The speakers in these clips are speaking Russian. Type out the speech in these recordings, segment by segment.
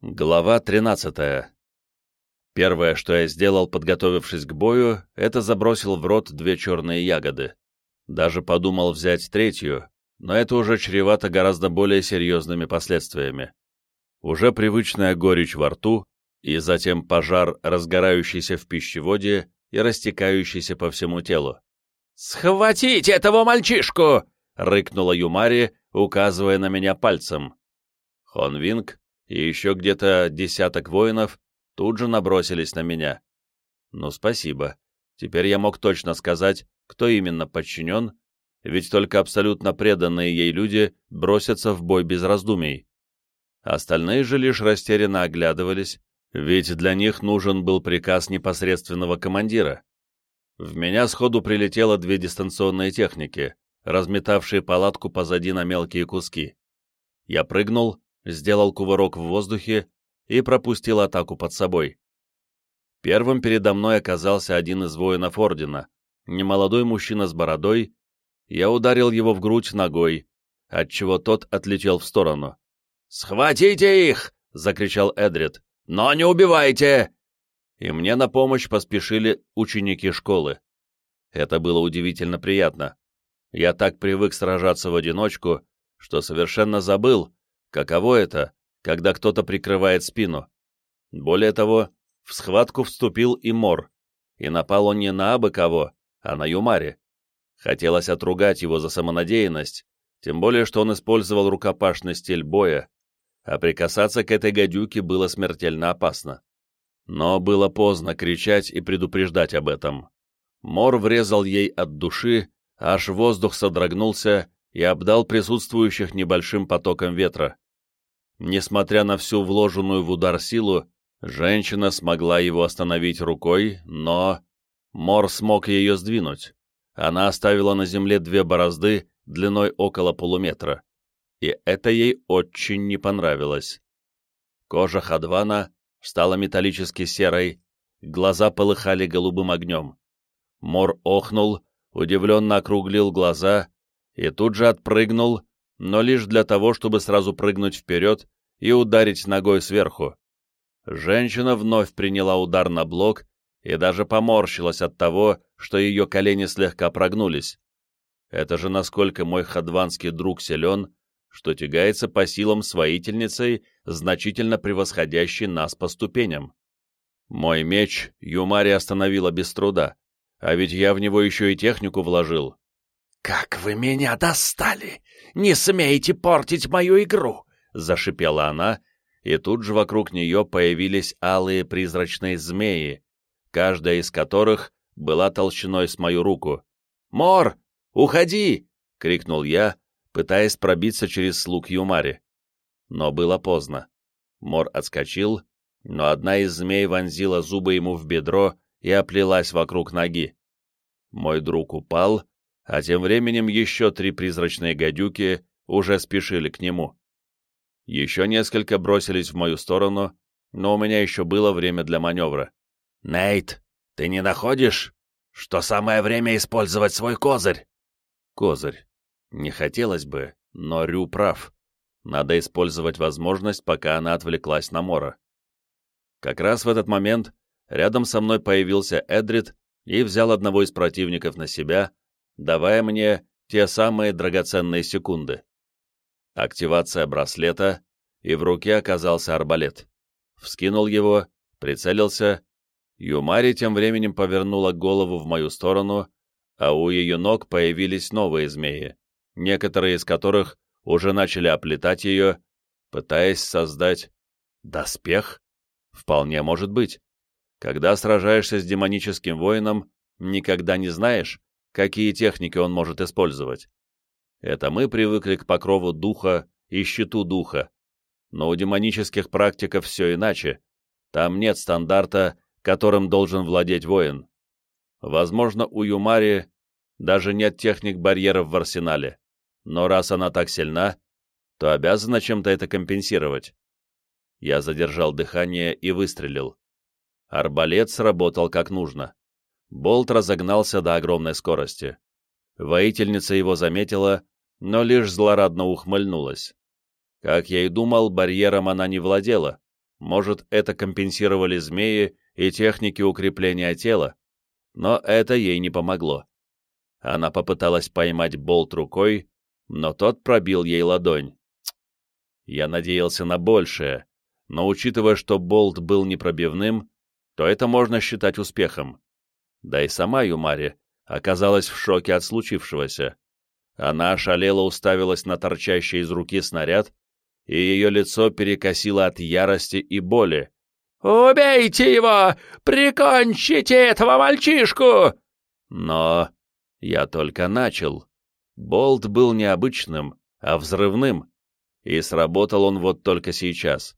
Глава 13. Первое, что я сделал, подготовившись к бою, это забросил в рот две черные ягоды. Даже подумал взять третью, но это уже чревато гораздо более серьезными последствиями. Уже привычная горечь во рту, и затем пожар, разгорающийся в пищеводе и растекающийся по всему телу. «Схватить этого мальчишку!» — рыкнула Юмари, указывая на меня пальцем. Хон Винг и еще где-то десяток воинов тут же набросились на меня. Ну, спасибо. Теперь я мог точно сказать, кто именно подчинен, ведь только абсолютно преданные ей люди бросятся в бой без раздумий. Остальные же лишь растерянно оглядывались, ведь для них нужен был приказ непосредственного командира. В меня сходу прилетело две дистанционные техники, разметавшие палатку позади на мелкие куски. Я прыгнул, сделал кувырок в воздухе и пропустил атаку под собой. Первым передо мной оказался один из воинов Ордена, немолодой мужчина с бородой. Я ударил его в грудь ногой, отчего тот отлетел в сторону. «Схватите их!» — закричал Эдрид. «Но не убивайте!» И мне на помощь поспешили ученики школы. Это было удивительно приятно. Я так привык сражаться в одиночку, что совершенно забыл, Каково это, когда кто-то прикрывает спину? Более того, в схватку вступил и Мор, и напал он не на абы кого, а на Юмаре. Хотелось отругать его за самонадеянность, тем более, что он использовал рукопашный стиль боя, а прикасаться к этой гадюке было смертельно опасно. Но было поздно кричать и предупреждать об этом. Мор врезал ей от души, аж воздух содрогнулся, и обдал присутствующих небольшим потоком ветра. Несмотря на всю вложенную в удар силу, женщина смогла его остановить рукой, но... Мор смог ее сдвинуть. Она оставила на земле две борозды длиной около полуметра. И это ей очень не понравилось. Кожа Хадвана стала металлически серой, глаза полыхали голубым огнем. Мор охнул, удивленно округлил глаза и тут же отпрыгнул, но лишь для того, чтобы сразу прыгнуть вперед и ударить ногой сверху. Женщина вновь приняла удар на блок и даже поморщилась от того, что ее колени слегка прогнулись. Это же насколько мой хадванский друг силен, что тягается по силам с воительницей, значительно превосходящей нас по ступеням. Мой меч Юмари остановила без труда, а ведь я в него еще и технику вложил. «Как вы меня достали! Не смейте портить мою игру!» — зашипела она, и тут же вокруг нее появились алые призрачные змеи, каждая из которых была толщиной с мою руку. «Мор, уходи!» — крикнул я, пытаясь пробиться через слуг Юмари. Но было поздно. Мор отскочил, но одна из змей вонзила зубы ему в бедро и оплелась вокруг ноги. Мой друг упал, а тем временем еще три призрачные гадюки уже спешили к нему. Еще несколько бросились в мою сторону, но у меня еще было время для маневра. «Нейт, ты не находишь, что самое время использовать свой козырь?» «Козырь. Не хотелось бы, но Рю прав. Надо использовать возможность, пока она отвлеклась на Мора». Как раз в этот момент рядом со мной появился Эдрид и взял одного из противников на себя, давая мне те самые драгоценные секунды. Активация браслета, и в руке оказался арбалет. Вскинул его, прицелился. Юмари тем временем повернула голову в мою сторону, а у ее ног появились новые змеи, некоторые из которых уже начали оплетать ее, пытаясь создать доспех? Вполне может быть. Когда сражаешься с демоническим воином, никогда не знаешь, какие техники он может использовать. Это мы привыкли к покрову духа и щиту духа. Но у демонических практиков все иначе. Там нет стандарта, которым должен владеть воин. Возможно, у Юмари даже нет техник барьеров в арсенале. Но раз она так сильна, то обязана чем-то это компенсировать. Я задержал дыхание и выстрелил. Арбалет сработал как нужно. Болт разогнался до огромной скорости. Воительница его заметила, но лишь злорадно ухмыльнулась. Как я и думал, барьером она не владела, Может, это компенсировали змеи и техники укрепления тела, но это ей не помогло. Она попыталась поймать болт рукой, но тот пробил ей ладонь. Я надеялся на большее, но учитывая, что болт был непробивным, то это можно считать успехом. Да и сама Юмари оказалась в шоке от случившегося. Она ошалела уставилась на торчащий из руки снаряд, и ее лицо перекосило от ярости и боли. «Убейте его! Прикончите этого мальчишку!» Но я только начал. Болт был необычным, а взрывным, и сработал он вот только сейчас.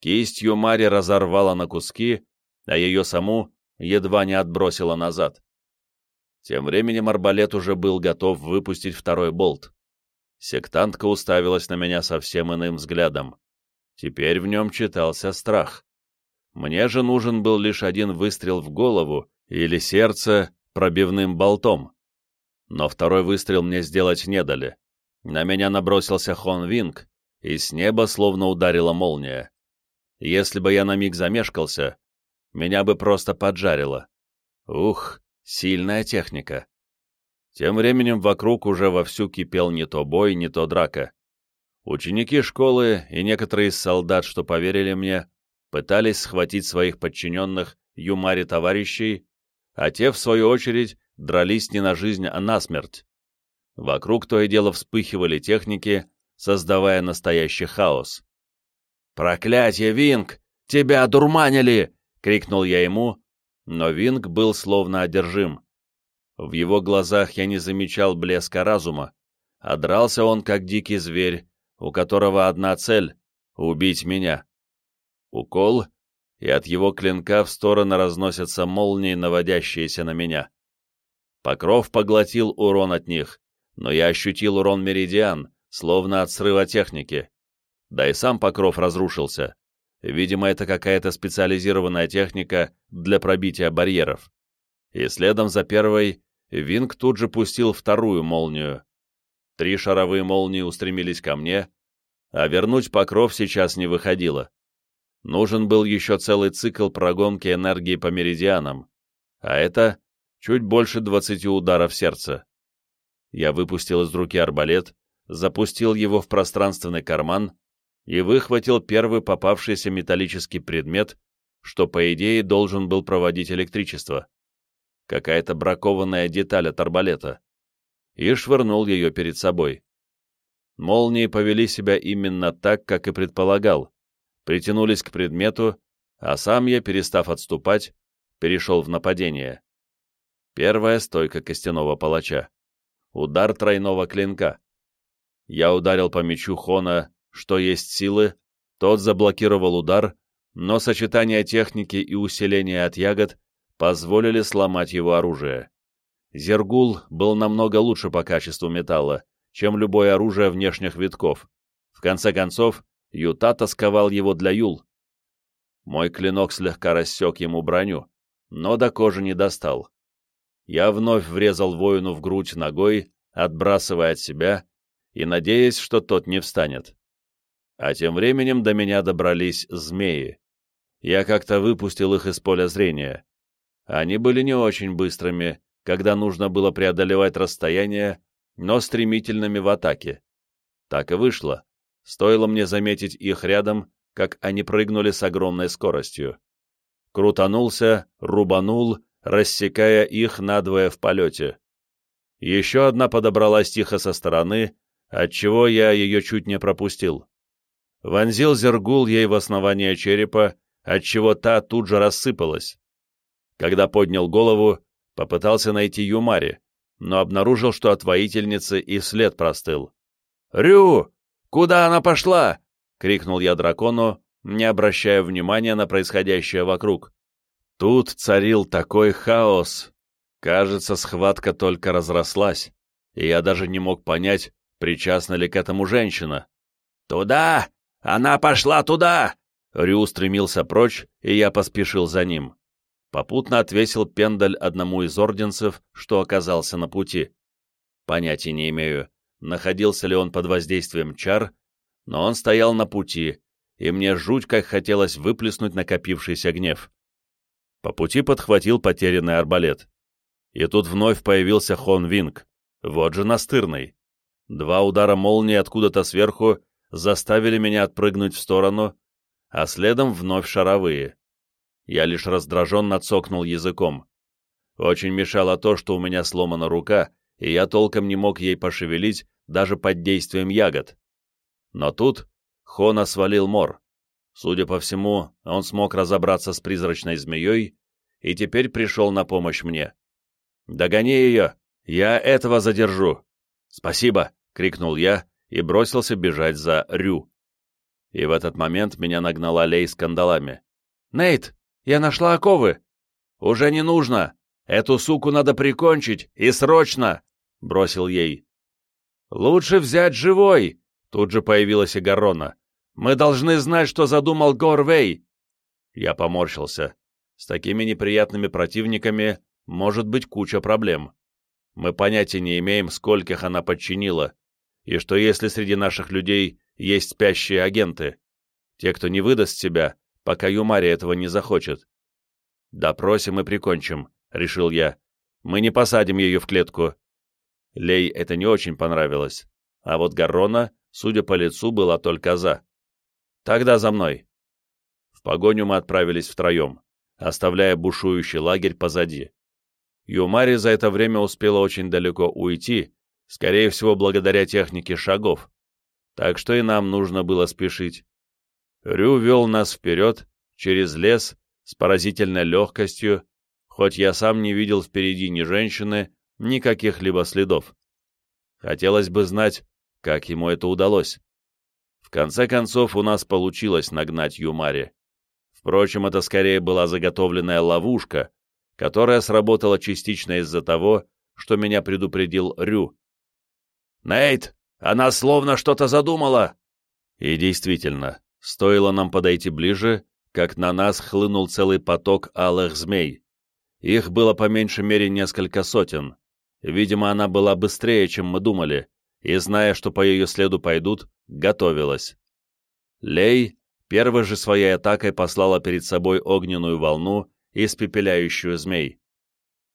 Кистью Мари разорвала на куски, а ее саму едва не отбросила назад. Тем временем арбалет уже был готов выпустить второй болт. Сектантка уставилась на меня совсем иным взглядом. Теперь в нем читался страх. Мне же нужен был лишь один выстрел в голову или сердце пробивным болтом. Но второй выстрел мне сделать не дали. На меня набросился Хон Винг, и с неба словно ударила молния. Если бы я на миг замешкался, меня бы просто поджарило. Ух, сильная техника. Тем временем вокруг уже вовсю кипел не то бой, не то драка. Ученики школы и некоторые из солдат, что поверили мне, пытались схватить своих подчиненных Юмари товарищей, а те, в свою очередь, дрались не на жизнь, а на смерть. Вокруг то и дело вспыхивали техники, создавая настоящий хаос. «Проклятье, Винг! Тебя одурманили!» — крикнул я ему, но Винг был словно одержим. В его глазах я не замечал блеска разума, а дрался он как дикий зверь, у которого одна цель — убить меня. Укол, и от его клинка в стороны разносятся молнии, наводящиеся на меня. Покров поглотил урон от них, но я ощутил урон меридиан, словно от срыва техники. Да и сам покров разрушился. Видимо, это какая-то специализированная техника для пробития барьеров. И следом за первой Винг тут же пустил вторую молнию. Три шаровые молнии устремились ко мне, а вернуть покров сейчас не выходило. Нужен был еще целый цикл прогонки энергии по меридианам, а это чуть больше двадцати ударов сердца. Я выпустил из руки арбалет, запустил его в пространственный карман и выхватил первый попавшийся металлический предмет, что, по идее, должен был проводить электричество. Какая-то бракованная деталь от арбалета. И швырнул ее перед собой. Молнии повели себя именно так, как и предполагал. Притянулись к предмету, а сам я, перестав отступать, перешел в нападение. Первая стойка костяного палача. Удар тройного клинка. Я ударил по мечу Хона, что есть силы, тот заблокировал удар, но сочетание техники и усиления от ягод позволили сломать его оружие. Зергул был намного лучше по качеству металла, чем любое оружие внешних витков. В конце концов, Юта тосковал его для Юл. Мой клинок слегка рассек ему броню, но до кожи не достал. Я вновь врезал воину в грудь ногой, отбрасывая от себя и надеясь, что тот не встанет. А тем временем до меня добрались змеи. Я как-то выпустил их из поля зрения. Они были не очень быстрыми, когда нужно было преодолевать расстояние, но стремительными в атаке. Так и вышло. Стоило мне заметить их рядом, как они прыгнули с огромной скоростью. Крутанулся, рубанул, рассекая их надвое в полете. Еще одна подобралась тихо со стороны, отчего я ее чуть не пропустил. Вонзил зергул ей в основание черепа, отчего та тут же рассыпалась. Когда поднял голову, попытался найти Юмари, но обнаружил, что от воительницы и след простыл. «Рю! Куда она пошла?» — крикнул я дракону, не обращая внимания на происходящее вокруг. Тут царил такой хаос. Кажется, схватка только разрослась, и я даже не мог понять, причастна ли к этому женщина. «Туда! Она пошла туда!» Рю стремился прочь, и я поспешил за ним попутно отвесил пендаль одному из орденцев, что оказался на пути. Понятия не имею, находился ли он под воздействием чар, но он стоял на пути, и мне жуть как хотелось выплеснуть накопившийся гнев. По пути подхватил потерянный арбалет. И тут вновь появился Хон Винг. Вот же настырный. Два удара молнии откуда-то сверху заставили меня отпрыгнуть в сторону, а следом вновь шаровые. Я лишь раздраженно цокнул языком. Очень мешало то, что у меня сломана рука, и я толком не мог ей пошевелить даже под действием ягод. Но тут Хона свалил мор. Судя по всему, он смог разобраться с призрачной змеей и теперь пришел на помощь мне. «Догони ее! Я этого задержу!» «Спасибо!» — крикнул я и бросился бежать за Рю. И в этот момент меня нагнала Лей с кандалами. «Нейт, я нашла оковы!» «Уже не нужно! Эту суку надо прикончить, и срочно!» — бросил ей. «Лучше взять живой!» — тут же появилась и Гаррона. «Мы должны знать, что задумал Горвей!» Я поморщился. С такими неприятными противниками может быть куча проблем. Мы понятия не имеем, скольких она подчинила, и что если среди наших людей есть спящие агенты, те, кто не выдаст себя, пока Юмари этого не захочет. «Допросим и прикончим», — решил я. «Мы не посадим ее в клетку». Лей это не очень понравилось, а вот Гаррона, судя по лицу, была только за. «Тогда за мной». В погоню мы отправились втроем оставляя бушующий лагерь позади. Юмари за это время успела очень далеко уйти, скорее всего, благодаря технике шагов, так что и нам нужно было спешить. Рю вел нас вперед, через лес, с поразительной легкостью, хоть я сам не видел впереди ни женщины, ни каких-либо следов. Хотелось бы знать, как ему это удалось. В конце концов, у нас получилось нагнать Юмари. Впрочем, это скорее была заготовленная ловушка, которая сработала частично из-за того, что меня предупредил Рю. «Нейт, она словно что-то задумала!» И действительно, стоило нам подойти ближе, как на нас хлынул целый поток алых змей. Их было по меньшей мере несколько сотен. Видимо, она была быстрее, чем мы думали, и, зная, что по ее следу пойдут, готовилась. Лей, первой же своей атакой послала перед собой огненную волну, испепеляющую змей.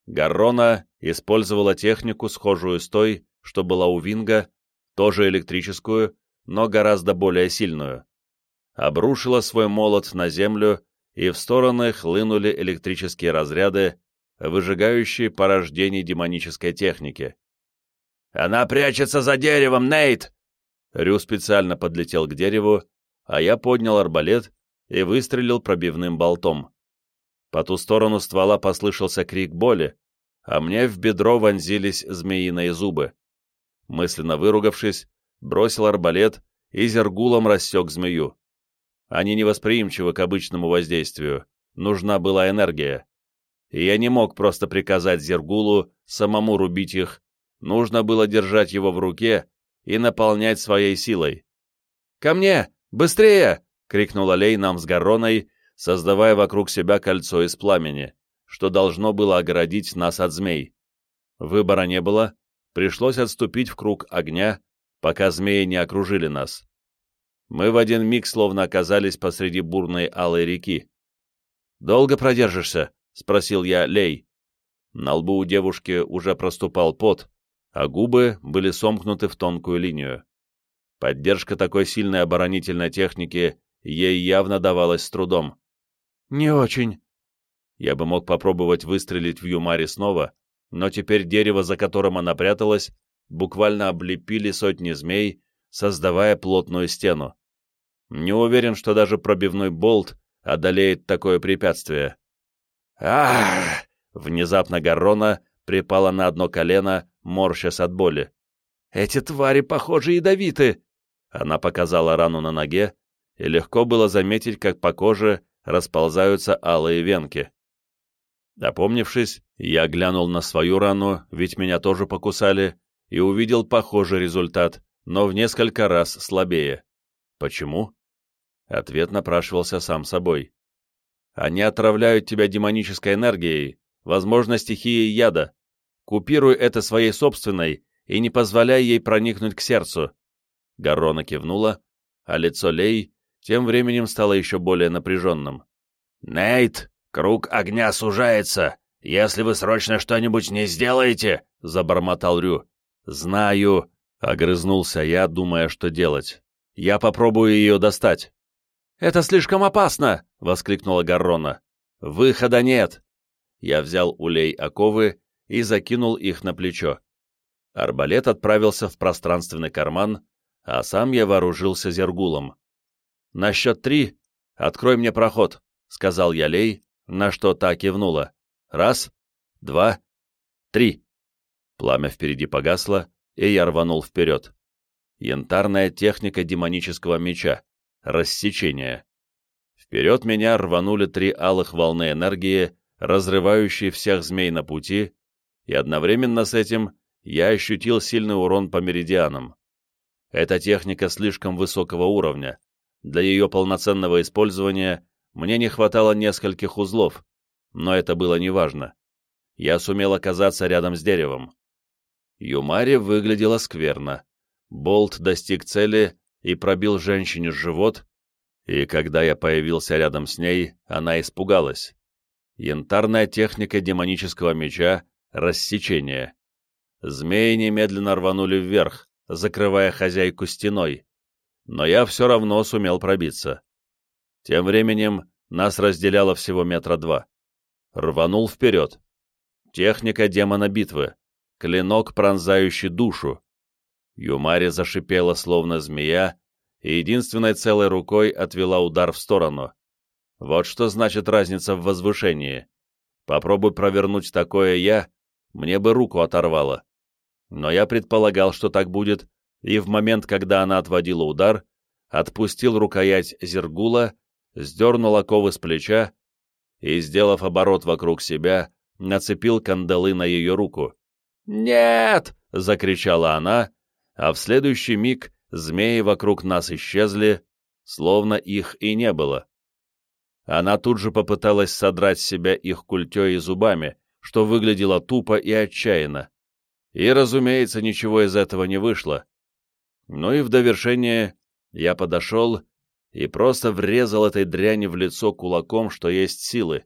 Гаррона использовала технику, схожую с той, что была у Винга, тоже электрическую, но гораздо более сильную. Обрушила свой молот на землю, и в стороны хлынули электрические разряды, выжигающие порождение демонической техники. «Она прячется за деревом, Нейт!» Рю специально подлетел к дереву а я поднял арбалет и выстрелил пробивным болтом. По ту сторону ствола послышался крик боли, а мне в бедро вонзились змеиные зубы. Мысленно выругавшись, бросил арбалет и зергулом рассек змею. Они невосприимчивы к обычному воздействию, нужна была энергия. И я не мог просто приказать Зергулу самому рубить их, нужно было держать его в руке и наполнять своей силой. «Ко мне! «Быстрее!» — крикнула Лей нам с Гарроной, создавая вокруг себя кольцо из пламени, что должно было оградить нас от змей. Выбора не было, пришлось отступить в круг огня, пока змеи не окружили нас. Мы в один миг словно оказались посреди бурной алой реки. «Долго продержишься?» — спросил я Лей. На лбу у девушки уже проступал пот, а губы были сомкнуты в тонкую линию. Поддержка такой сильной оборонительной техники ей явно давалась с трудом. «Не очень». Я бы мог попробовать выстрелить в Юмари снова, но теперь дерево, за которым она пряталась, буквально облепили сотни змей, создавая плотную стену. Не уверен, что даже пробивной болт одолеет такое препятствие. Ах! Внезапно Гаррона припала на одно колено, морщась от боли. «Эти твари, похоже, ядовиты!» Она показала рану на ноге, и легко было заметить, как по коже расползаются алые венки. Опомнившись, я глянул на свою рану, ведь меня тоже покусали, и увидел похожий результат, но в несколько раз слабее. Почему? Ответ напрашивался сам собой. Они отравляют тебя демонической энергией, возможно, стихией яда. Купируй это своей собственной и не позволяй ей проникнуть к сердцу. Гаррона кивнула, а лицо Лей тем временем стало еще более напряженным. «Нейт, круг огня сужается. Если вы срочно что-нибудь не сделаете...» — забормотал Рю. «Знаю», — огрызнулся я, думая, что делать. «Я попробую ее достать». «Это слишком опасно!» — воскликнула Гаррона. «Выхода нет!» Я взял улей оковы и закинул их на плечо. Арбалет отправился в пространственный карман, а сам я вооружился зергулом. «На счет три открой мне проход», — сказал я Лей, на что та кивнула. «Раз, два, три». Пламя впереди погасло, и я рванул вперед. Янтарная техника демонического меча. Рассечение. Вперед меня рванули три алых волны энергии, разрывающие всех змей на пути, и одновременно с этим я ощутил сильный урон по меридианам. Эта техника слишком высокого уровня. Для ее полноценного использования мне не хватало нескольких узлов, но это было неважно. Я сумел оказаться рядом с деревом. Юмари выглядела скверно. Болт достиг цели и пробил женщине живот, и когда я появился рядом с ней, она испугалась. Янтарная техника демонического меча — рассечение. Змеи немедленно рванули вверх, закрывая хозяйку стеной, но я все равно сумел пробиться. Тем временем нас разделяло всего метра два. Рванул вперед. Техника демона битвы. Клинок, пронзающий душу. Юмари зашипела, словно змея, и единственной целой рукой отвела удар в сторону. Вот что значит разница в возвышении. Попробуй провернуть такое я, мне бы руку оторвало но я предполагал, что так будет, и в момент, когда она отводила удар, отпустил рукоять зергула, сдернул оковы с плеча и, сделав оборот вокруг себя, нацепил кандалы на ее руку. «Нет!» — закричала она, а в следующий миг змеи вокруг нас исчезли, словно их и не было. Она тут же попыталась содрать с себя их культей и зубами, что выглядело тупо и отчаянно. И, разумеется, ничего из этого не вышло. Ну и в довершение я подошел и просто врезал этой дряни в лицо кулаком, что есть силы,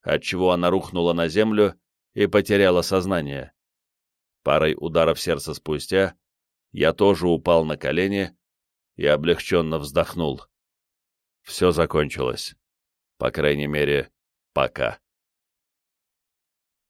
отчего она рухнула на землю и потеряла сознание. Парой ударов сердца спустя я тоже упал на колени и облегченно вздохнул. Все закончилось. По крайней мере, пока.